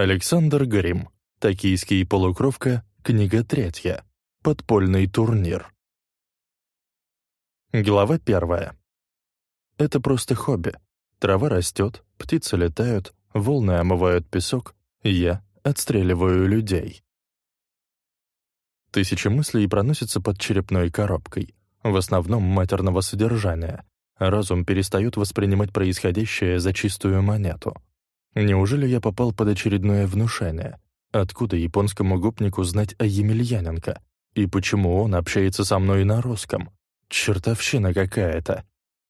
Александр Грим. Токийский полукровка. Книга третья. Подпольный турнир. Глава первая. Это просто хобби. Трава растет, птицы летают, волны омывают песок, я отстреливаю людей. Тысячи мыслей проносятся под черепной коробкой, в основном матерного содержания. Разум перестает воспринимать происходящее за чистую монету. Неужели я попал под очередное внушение? Откуда японскому гопнику знать о Емельяненко? И почему он общается со мной на русском? Чертовщина какая-то.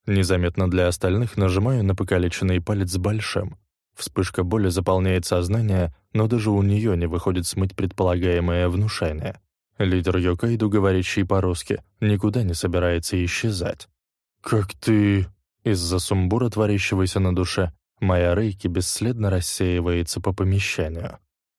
Незаметно для остальных нажимаю на покалеченный палец большим. Вспышка боли заполняет сознание, но даже у нее не выходит смыть предполагаемое внушение. Лидер Йокайду, говорящий по-русски, никуда не собирается исчезать. «Как ты...» Из-за сумбура, творящегося на душе, моя рейки бесследно рассеивается по помещению.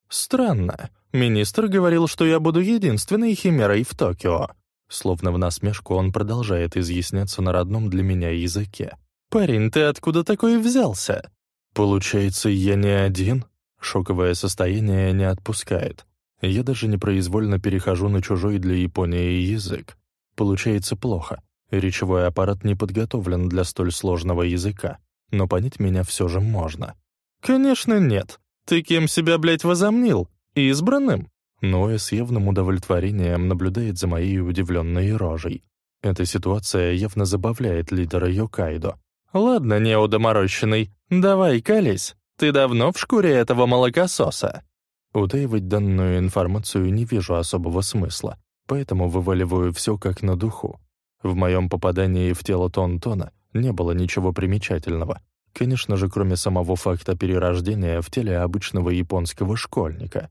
«Странно. Министр говорил, что я буду единственной химерой в Токио». Словно в насмешку он продолжает изъясняться на родном для меня языке. «Парень, ты откуда такой взялся?» «Получается, я не один?» Шоковое состояние не отпускает. Я даже непроизвольно перехожу на чужой для Японии язык. Получается плохо. Речевой аппарат не подготовлен для столь сложного языка, но понять меня все же можно. «Конечно нет. Ты кем себя, блядь, возомнил? Избранным?» Ноэ с явным удовлетворением наблюдает за моей удивленной рожей. Эта ситуация явно забавляет лидера Йокайдо. «Ладно, неудоморощенный, давай колись. Ты давно в шкуре этого молокососа?» Утаивать данную информацию не вижу особого смысла, поэтому вываливаю все как на духу. В моем попадании в тело Тон-Тона не было ничего примечательного. Конечно же, кроме самого факта перерождения в теле обычного японского школьника.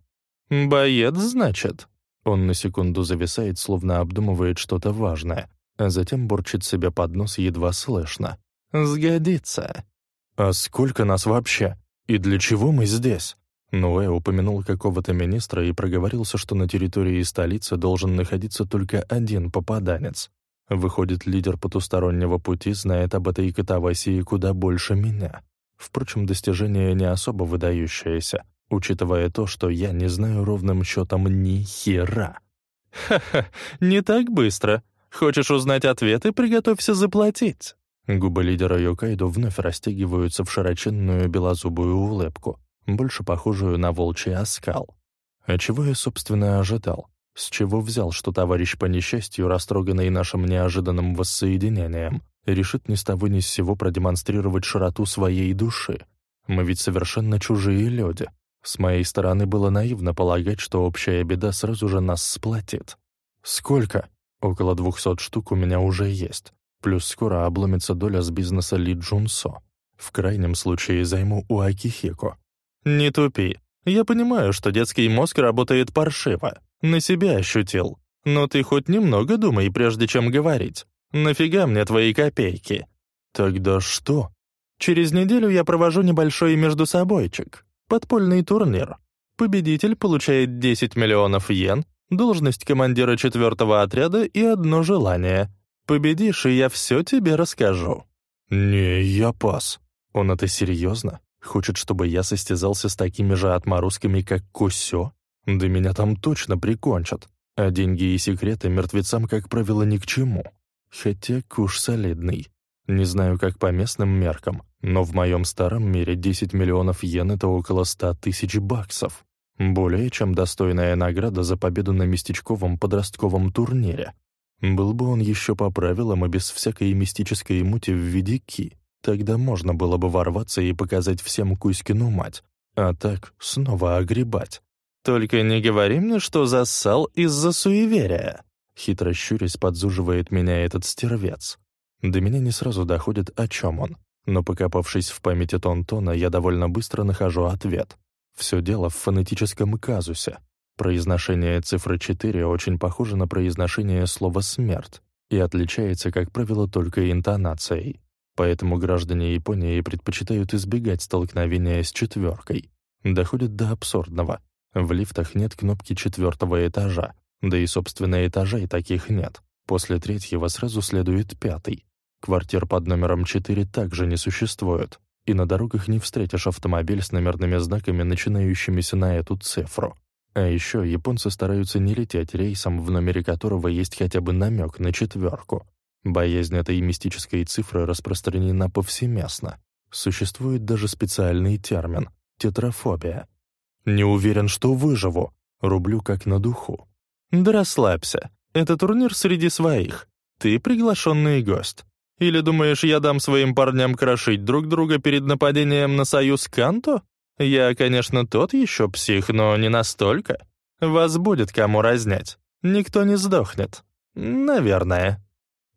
«Боец, значит?» Он на секунду зависает, словно обдумывает что-то важное, а затем бурчит себе под нос едва слышно. «Сгодится». «А сколько нас вообще? И для чего мы здесь?» Ноэ упомянул какого-то министра и проговорился, что на территории столицы должен находиться только один попаданец. Выходит, лидер потустороннего пути знает об этой катавасии куда больше меня. Впрочем, достижение не особо выдающееся, учитывая то, что я не знаю ровным счетом ни хера. «Ха-ха, не так быстро. Хочешь узнать ответы, приготовься заплатить». Губы лидера Йокайдо вновь растягиваются в широченную белозубую улыбку больше похожую на волчий оскал. А чего я, собственно, ожидал? С чего взял, что товарищ по несчастью, растроганный нашим неожиданным воссоединением, решит ни с того ни с сего продемонстрировать широту своей души? Мы ведь совершенно чужие люди. С моей стороны было наивно полагать, что общая беда сразу же нас сплотит. Сколько? Около двухсот штук у меня уже есть. Плюс скоро обломится доля с бизнеса Ли Джунсо. В крайнем случае займу у Акихико. «Не тупи. Я понимаю, что детский мозг работает паршиво. На себя ощутил. Но ты хоть немного думай, прежде чем говорить. Нафига мне твои копейки?» «Тогда что?» «Через неделю я провожу небольшой междусобойчик. Подпольный турнир. Победитель получает 10 миллионов йен, должность командира четвертого отряда и одно желание. Победишь, и я все тебе расскажу». «Не, я пас. Он это серьезно?» Хочет, чтобы я состязался с такими же отморозками, как Кусё? Да меня там точно прикончат. А деньги и секреты мертвецам, как правило, ни к чему. Хотя куш солидный. Не знаю, как по местным меркам, но в моем старом мире 10 миллионов йен — это около 100 тысяч баксов. Более чем достойная награда за победу на местечковом подростковом турнире. Был бы он еще по правилам и без всякой мистической мути в виде ки. Тогда можно было бы ворваться и показать всем Кузькину мать, а так снова огребать. «Только не говори мне, что зассал из-за суеверия!» Хитро щурясь подзуживает меня этот стервец. До меня не сразу доходит, о чем он, но покопавшись в памяти Тонтона, я довольно быстро нахожу ответ. Все дело в фонетическом казусе. Произношение цифры 4 очень похоже на произношение слова «смерть» и отличается, как правило, только интонацией. Поэтому граждане Японии предпочитают избегать столкновения с четверкой. Доходит до абсурдного. В лифтах нет кнопки четвертого этажа, да и, собственно, этажей таких нет. После третьего сразу следует пятый. Квартир под номером 4 также не существует. и на дорогах не встретишь автомобиль с номерными знаками, начинающимися на эту цифру. А еще японцы стараются не лететь рейсом, в номере которого есть хотя бы намек на четверку. Боязнь этой мистической цифры распространена повсеместно. Существует даже специальный термин — тетрафобия. «Не уверен, что выживу», — рублю как на духу. «Да расслабься. Это турнир среди своих. Ты приглашенный гость. Или думаешь, я дам своим парням крошить друг друга перед нападением на союз Канто? Я, конечно, тот еще псих, но не настолько. Вас будет кому разнять. Никто не сдохнет. Наверное».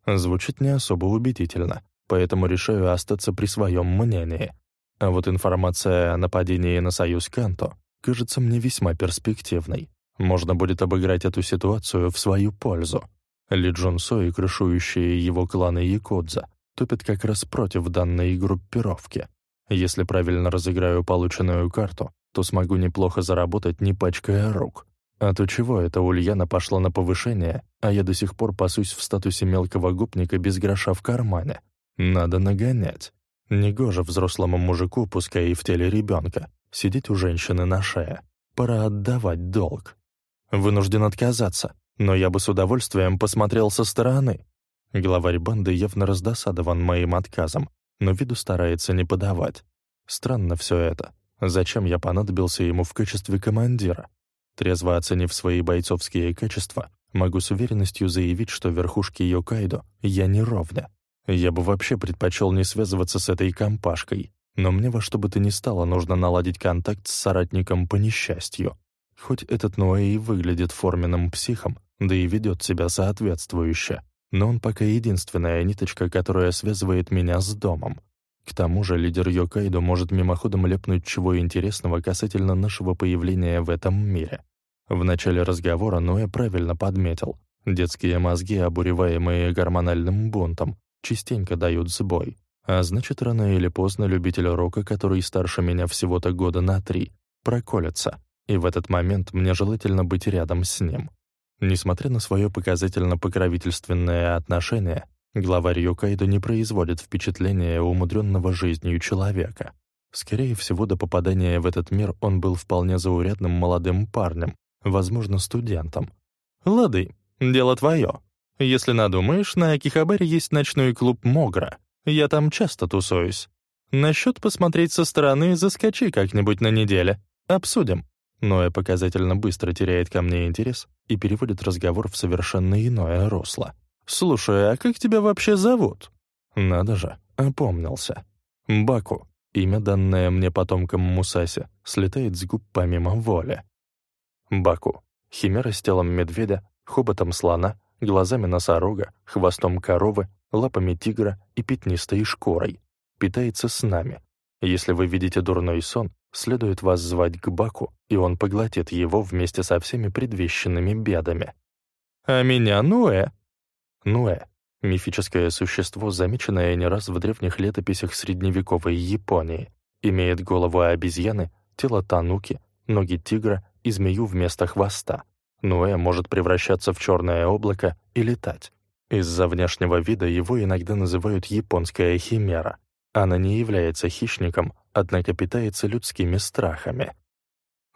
Звучит не особо убедительно, поэтому решаю остаться при своем мнении. А вот информация о нападении на союз Канто кажется мне весьма перспективной. Можно будет обыграть эту ситуацию в свою пользу. Ли Джун Со и крышующие его кланы Якудза топят как раз против данной группировки. Если правильно разыграю полученную карту, то смогу неплохо заработать, не пачкая рук. А то чего это Ульяна пошла на повышение, а я до сих пор пасусь в статусе мелкого гопника без гроша в кармане? Надо нагонять. Негоже взрослому мужику, пускай и в теле ребенка, сидеть у женщины на шее. Пора отдавать долг. Вынужден отказаться, но я бы с удовольствием посмотрел со стороны. Главарь банды явно раздосадован моим отказом, но виду старается не подавать. Странно все это. Зачем я понадобился ему в качестве командира? Трезво оценив свои бойцовские качества, могу с уверенностью заявить, что верхушке Йокайдо я не ровня. Я бы вообще предпочел не связываться с этой компашкой, но мне во что бы то ни стало нужно наладить контакт с соратником по несчастью. Хоть этот Ноэ и выглядит форменным психом, да и ведет себя соответствующе, но он пока единственная ниточка, которая связывает меня с домом. К тому же лидер Йокайдо может мимоходом лепнуть чего интересного касательно нашего появления в этом мире. В начале разговора Ноэ правильно подметил. Детские мозги, обуреваемые гормональным бунтом, частенько дают сбой. А значит, рано или поздно любитель рока, который старше меня всего-то года на три, проколется. И в этот момент мне желательно быть рядом с ним. Несмотря на свое показательно-покровительственное отношение, главарь Йокайдо не производит впечатления умудренного жизнью человека. Скорее всего, до попадания в этот мир он был вполне заурядным молодым парнем, возможно, студентом. «Лады, дело твое. Если надумаешь, на Акихабаре есть ночной клуб «Могра». Я там часто тусуюсь. Насчет посмотреть со стороны заскочи как-нибудь на неделе. Обсудим». Ноя показательно быстро теряет ко мне интерес и переводит разговор в совершенно иное русло. «Слушай, а как тебя вообще зовут?» «Надо же, опомнился. Баку, имя, данное мне потомкам Мусаси, слетает с губ помимо воли. Баку, химера с телом медведя, хоботом слона, глазами носорога, хвостом коровы, лапами тигра и пятнистой шкурой. Питается с нами. Если вы видите дурной сон, Следует вас звать к Баку, и он поглотит его вместе со всеми предвещенными бедами. А меня Нуэ. Нуэ — мифическое существо, замеченное не раз в древних летописях средневековой Японии. Имеет голову обезьяны, тело тануки, ноги тигра и змею вместо хвоста. Нуэ может превращаться в черное облако и летать. Из-за внешнего вида его иногда называют японская химера. Она не является хищником, однако питается людскими страхами.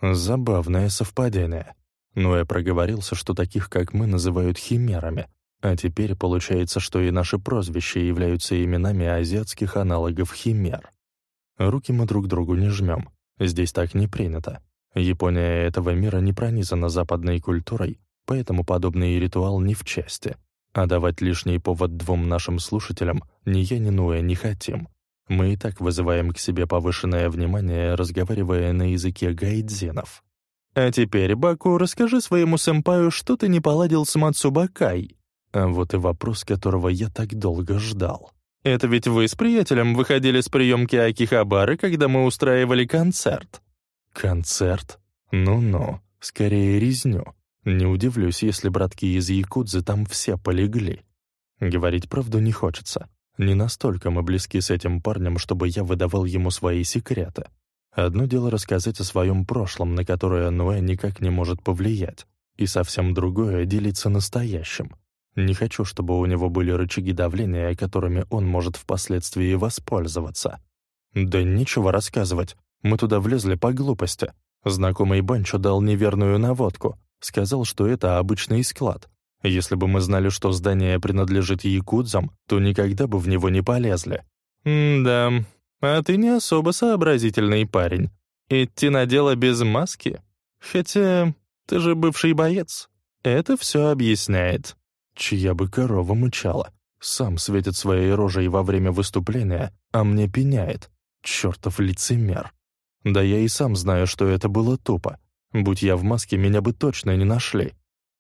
Забавное совпадение. Я проговорился, что таких, как мы, называют химерами, а теперь получается, что и наши прозвища являются именами азиатских аналогов химер. Руки мы друг другу не жмем. Здесь так не принято. Япония этого мира не пронизана западной культурой, поэтому подобный ритуал не в чести. А давать лишний повод двум нашим слушателям ни я, ни Нуэ не хотим. Мы и так вызываем к себе повышенное внимание, разговаривая на языке гайдзенов. А теперь, Баку, расскажи своему сэмпаю, что ты не поладил с Мацубакай. А вот и вопрос, которого я так долго ждал. Это ведь вы с приятелем выходили с приемки Акихабары, когда мы устраивали концерт. Концерт? Ну-ну, скорее резню. Не удивлюсь, если братки из Якудзы там все полегли. Говорить правду не хочется. Не настолько мы близки с этим парнем, чтобы я выдавал ему свои секреты. Одно дело рассказать о своем прошлом, на которое Ноэ никак не может повлиять, и совсем другое — делиться настоящим. Не хочу, чтобы у него были рычаги давления, которыми он может впоследствии воспользоваться. Да нечего рассказывать. Мы туда влезли по глупости. Знакомый Банчо дал неверную наводку. Сказал, что это обычный склад. Если бы мы знали, что здание принадлежит якудзам, то никогда бы в него не полезли. «Да, а ты не особо сообразительный парень. Идти на дело без маски? Хотя ты же бывший боец. Это все объясняет». Чья бы корова мычала. Сам светит своей рожей во время выступления, а мне пеняет. Чёртов лицемер. Да я и сам знаю, что это было тупо. Будь я в маске, меня бы точно не нашли.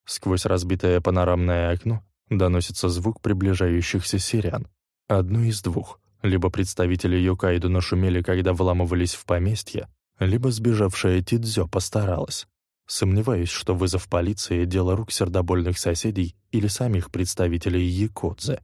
Сквозь разбитое панорамное окно доносится звук приближающихся сирен. Одно из двух. Либо представители Йокайду нашумели, когда вламывались в поместье, либо сбежавшая Тидзё постаралась. Сомневаюсь, что вызов полиции — дело рук сердобольных соседей или самих представителей Якудзы.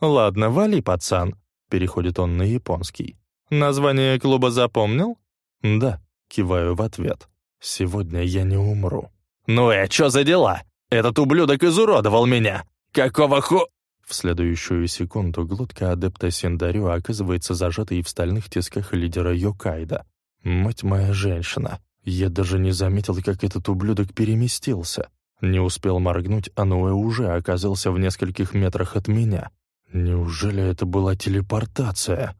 «Ладно, вали, пацан», — переходит он на японский. «Название клуба запомнил?» «Да», — киваю в ответ. «Сегодня я не умру». «Ну и чё за дела? Этот ублюдок изуродовал меня! Какого ху...» В следующую секунду глотка адепта Синдарю оказывается зажатой в стальных тисках лидера Йокайда. «Мать моя женщина!» Я даже не заметил, как этот ублюдок переместился. Не успел моргнуть, а Ноэ уже оказался в нескольких метрах от меня. Неужели это была телепортация?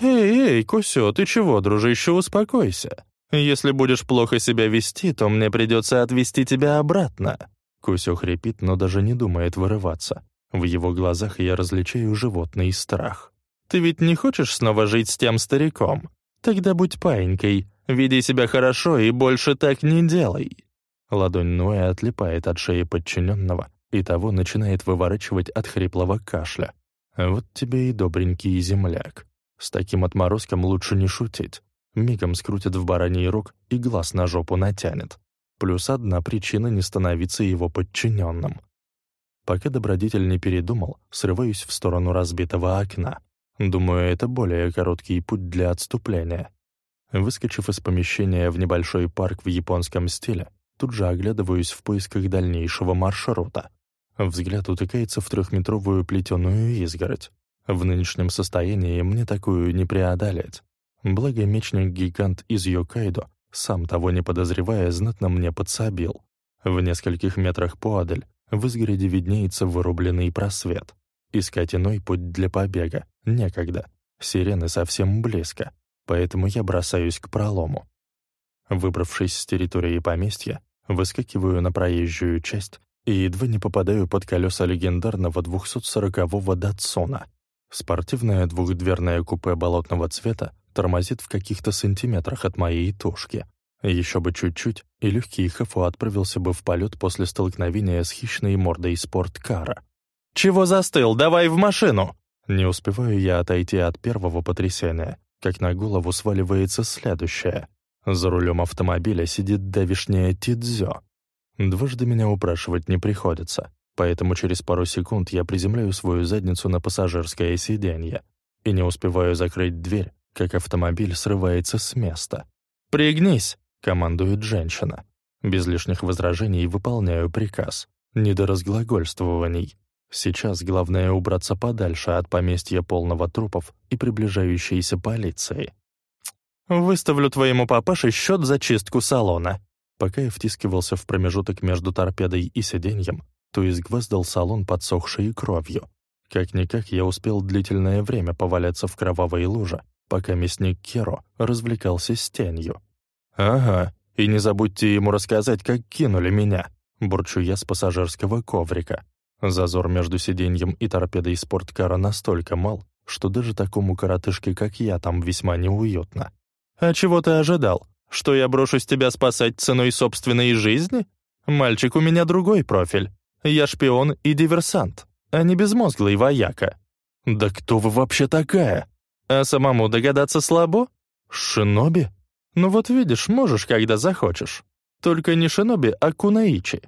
«Эй, эй, Кусё, ты чего, дружище, успокойся. Если будешь плохо себя вести, то мне придется отвезти тебя обратно». Кусё хрипит, но даже не думает вырываться. В его глазах я различаю животный страх. «Ты ведь не хочешь снова жить с тем стариком? Тогда будь паинькой, веди себя хорошо и больше так не делай». Ладонь Ноя отлипает от шеи подчиненного, и того начинает выворачивать от хриплого кашля. Вот тебе и добренький земляк. С таким отморозком лучше не шутить. Мигом скрутит в бараний рог и глаз на жопу натянет. Плюс одна причина не становиться его подчиненным. Пока добродетель не передумал, срываюсь в сторону разбитого окна. Думаю, это более короткий путь для отступления. Выскочив из помещения в небольшой парк в японском стиле, тут же оглядываюсь в поисках дальнейшего маршрута. Взгляд утыкается в трехметровую плетеную изгородь. В нынешнем состоянии мне такую не преодолеть. Благо мечник-гигант из Йокайдо, сам того не подозревая, знатно мне подсобил. В нескольких метрах поодаль в изгороди виднеется вырубленный просвет. Искать иной путь для побега некогда. Сирены совсем близко, поэтому я бросаюсь к пролому. Выбравшись с территории поместья, выскакиваю на проезжую часть и едва не попадаю под колеса легендарного 240-го Датсона. Спортивное двухдверное купе болотного цвета тормозит в каких-то сантиметрах от моей тушки. Еще бы чуть-чуть, и легкий Хэфу отправился бы в полет после столкновения с хищной мордой спорткара. «Чего застыл? Давай в машину!» Не успеваю я отойти от первого потрясения, как на голову сваливается следующее. За рулем автомобиля сидит давишняя Тидзё. Дважды меня упрашивать не приходится, поэтому через пару секунд я приземляю свою задницу на пассажирское сиденье и не успеваю закрыть дверь, как автомобиль срывается с места. «Пригнись!» — командует женщина. Без лишних возражений выполняю приказ. Не до разглагольствований. Сейчас главное убраться подальше от поместья полного трупов и приближающейся полиции. «Выставлю твоему папаше счет за чистку салона». Пока я втискивался в промежуток между торпедой и сиденьем, то изгвоздал салон подсохшей кровью. Как-никак я успел длительное время поваляться в кровавой луже, пока мясник Керо развлекался с тенью. «Ага, и не забудьте ему рассказать, как кинули меня», — бурчу я с пассажирского коврика. Зазор между сиденьем и торпедой спорткара настолько мал, что даже такому коротышке, как я, там весьма неуютно. «А чего ты ожидал? Что я брошусь тебя спасать ценой собственной жизни? Мальчик, у меня другой профиль. Я шпион и диверсант, а не безмозглый вояка». «Да кто вы вообще такая?» «А самому догадаться слабо?» «Шиноби?» «Ну вот видишь, можешь, когда захочешь. Только не шиноби, а кунаичи».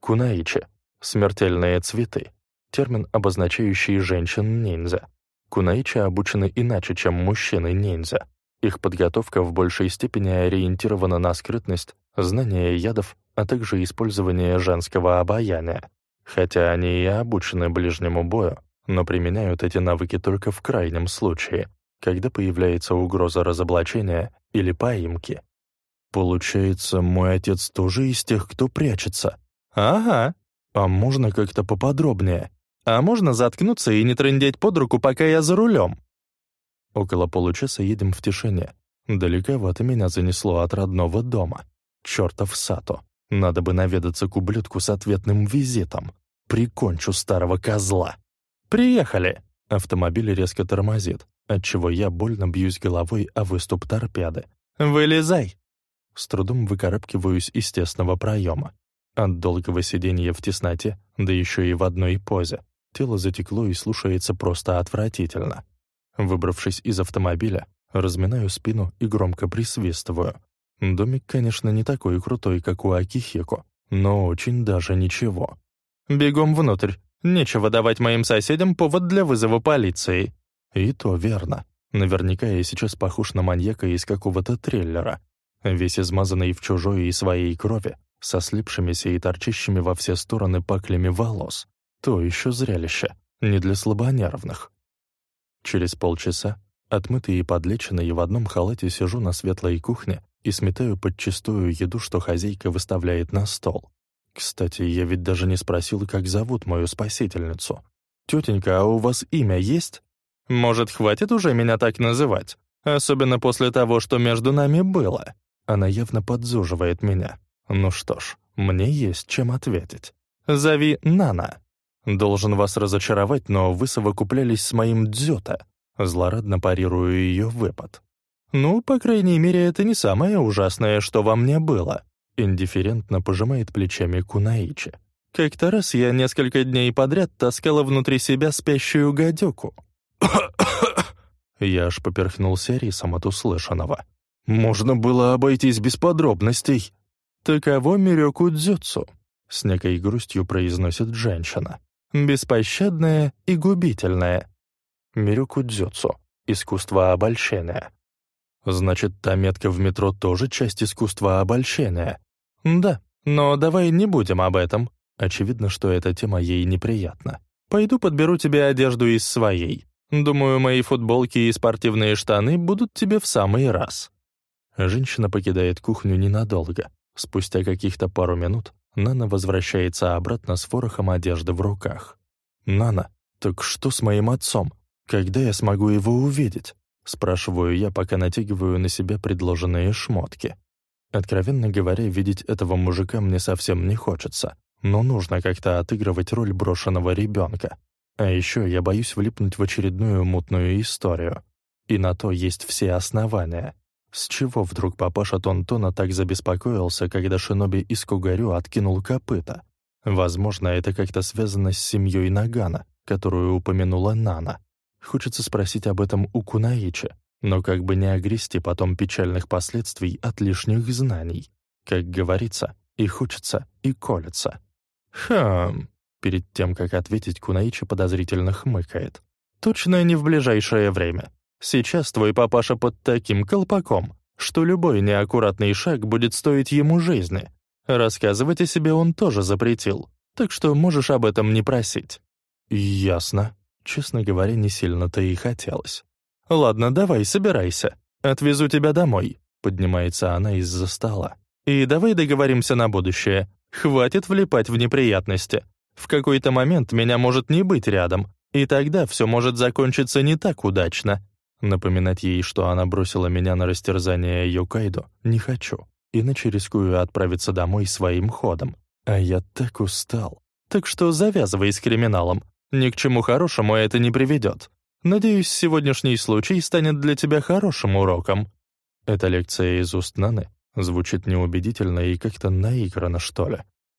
Кунаичи Смертельные цветы — термин, обозначающий женщин-ниндзя. Кунаичи обучены иначе, чем мужчины-ниндзя. Их подготовка в большей степени ориентирована на скрытность, знание ядов, а также использование женского обаяния. Хотя они и обучены ближнему бою, но применяют эти навыки только в крайнем случае, когда появляется угроза разоблачения или поимки. Получается, мой отец тоже из тех, кто прячется. Ага. А можно как-то поподробнее? А можно заткнуться и не трындеть под руку, пока я за рулем? Около получаса едем в тишине. Далековато меня занесло от родного дома. Чёртов Сато. Надо бы наведаться к ублюдку с ответным визитом. Прикончу старого козла. «Приехали!» Автомобиль резко тормозит, отчего я больно бьюсь головой о выступ торпеды. «Вылезай!» С трудом выкарабкиваюсь из тесного проема. От долгого сидения в тесноте, да еще и в одной позе, тело затекло и слушается просто отвратительно. Выбравшись из автомобиля, разминаю спину и громко присвистываю. Домик, конечно, не такой крутой, как у Акихико, но очень даже ничего. «Бегом внутрь. Нечего давать моим соседям повод для вызова полиции». И то верно. Наверняка я сейчас похож на маньяка из какого-то триллера. Весь измазанный в чужой и своей крови, со слипшимися и торчащими во все стороны паклями волос. То еще зрелище, не для слабонервных. Через полчаса, отмытый и подлеченный, в одном халате сижу на светлой кухне и сметаю подчистую еду, что хозяйка выставляет на стол. Кстати, я ведь даже не спросил, как зовут мою спасительницу. «Тетенька, а у вас имя есть?» «Может, хватит уже меня так называть? Особенно после того, что между нами было». Она явно подзуживает меня. Ну что ж, мне есть чем ответить. «Зови Нана». «Должен вас разочаровать, но вы совокуплялись с моим дзюта». Злорадно парирую ее выпад. «Ну, по крайней мере, это не самое ужасное, что во мне было», — индифферентно пожимает плечами Кунаичи. «Как-то раз я несколько дней подряд таскала внутри себя спящую гадюку». Я аж поперхнулся рисом от услышанного. «Можно было обойтись без подробностей». «Таково Мирёку Дзюцу», — с некой грустью произносит женщина. «Беспощадное и губительное». Мирёку Дзюцу — искусство обольщения. Значит, та метка в метро тоже часть искусства обольщения? Да, но давай не будем об этом. Очевидно, что эта тема ей неприятна. Пойду подберу тебе одежду из своей. Думаю, мои футболки и спортивные штаны будут тебе в самый раз. Женщина покидает кухню ненадолго. Спустя каких-то пару минут Нана возвращается обратно с ворохом одежды в руках. «Нана, так что с моим отцом? Когда я смогу его увидеть?» Спрашиваю я, пока натягиваю на себя предложенные шмотки. Откровенно говоря, видеть этого мужика мне совсем не хочется, но нужно как-то отыгрывать роль брошенного ребенка. А еще я боюсь влипнуть в очередную мутную историю. И на то есть все основания. С чего вдруг папаша Тонтона так забеспокоился, когда шиноби из Кугарю откинул копыта? Возможно, это как-то связано с семьей Нагана, которую упомянула Нана. Хочется спросить об этом у Кунаичи, но как бы не огрести потом печальных последствий от лишних знаний. Как говорится, и хочется, и колется. «Хм...» Перед тем, как ответить, Кунаичи подозрительно хмыкает. «Точно не в ближайшее время. Сейчас твой папаша под таким колпаком, что любой неаккуратный шаг будет стоить ему жизни. Рассказывать о себе он тоже запретил, так что можешь об этом не просить». «Ясно», Честно говоря, не сильно-то и хотелось. «Ладно, давай, собирайся. Отвезу тебя домой», — поднимается она из-за стола. «И давай договоримся на будущее. Хватит влипать в неприятности. В какой-то момент меня может не быть рядом, и тогда все может закончиться не так удачно». Напоминать ей, что она бросила меня на растерзание Йокайдо, не хочу, иначе рискую отправиться домой своим ходом. А я так устал. Так что завязывай с криминалом. Ни к чему хорошему это не приведет. Надеюсь, сегодняшний случай станет для тебя хорошим уроком». Эта лекция из уст Наны звучит неубедительно и как-то наигранно, что ли.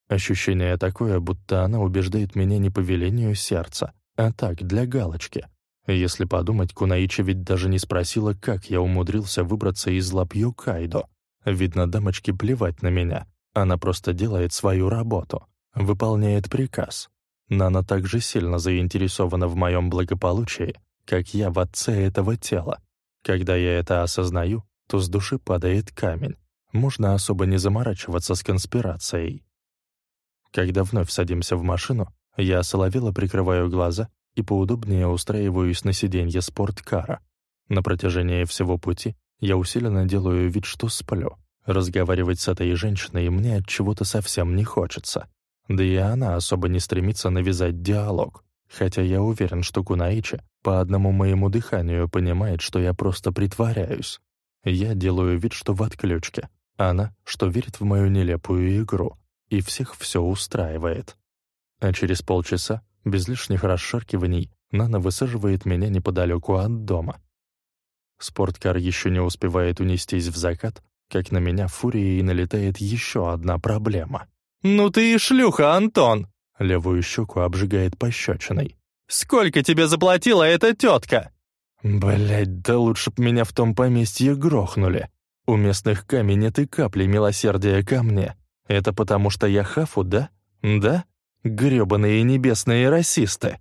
Ощущение такое, будто она убеждает меня не по велению сердца, а так, для галочки. Если подумать, Кунаичи ведь даже не спросила, как я умудрился выбраться из лап Кайдо. Видно, дамочке плевать на меня. Она просто делает свою работу, выполняет приказ. Нана также сильно заинтересована в моем благополучии, как я в отце этого тела. Когда я это осознаю, то с души падает камень. Можно особо не заморачиваться с конспирацией. Когда вновь садимся в машину, я соловело прикрываю глаза и поудобнее устраиваюсь на сиденье спорткара. На протяжении всего пути я усиленно делаю вид, что сплю. Разговаривать с этой женщиной мне от чего-то совсем не хочется. Да и она особо не стремится навязать диалог. Хотя я уверен, что Кунаичи по одному моему дыханию понимает, что я просто притворяюсь. Я делаю вид, что в отключке. Она, что верит в мою нелепую игру. И всех все устраивает. А через полчаса, без лишних расшаркиваний, Нана высаживает меня неподалеку от дома. Спорткар еще не успевает унестись в закат, как на меня фурией налетает еще одна проблема. «Ну ты и шлюха, Антон!» Левую щеку обжигает пощечиной. «Сколько тебе заплатила эта тетка?» Блять, да лучше б меня в том поместье грохнули. У местных камень и капли милосердия ко мне. Это потому что я хафу, да? Да? Грёбаные небесные расисты.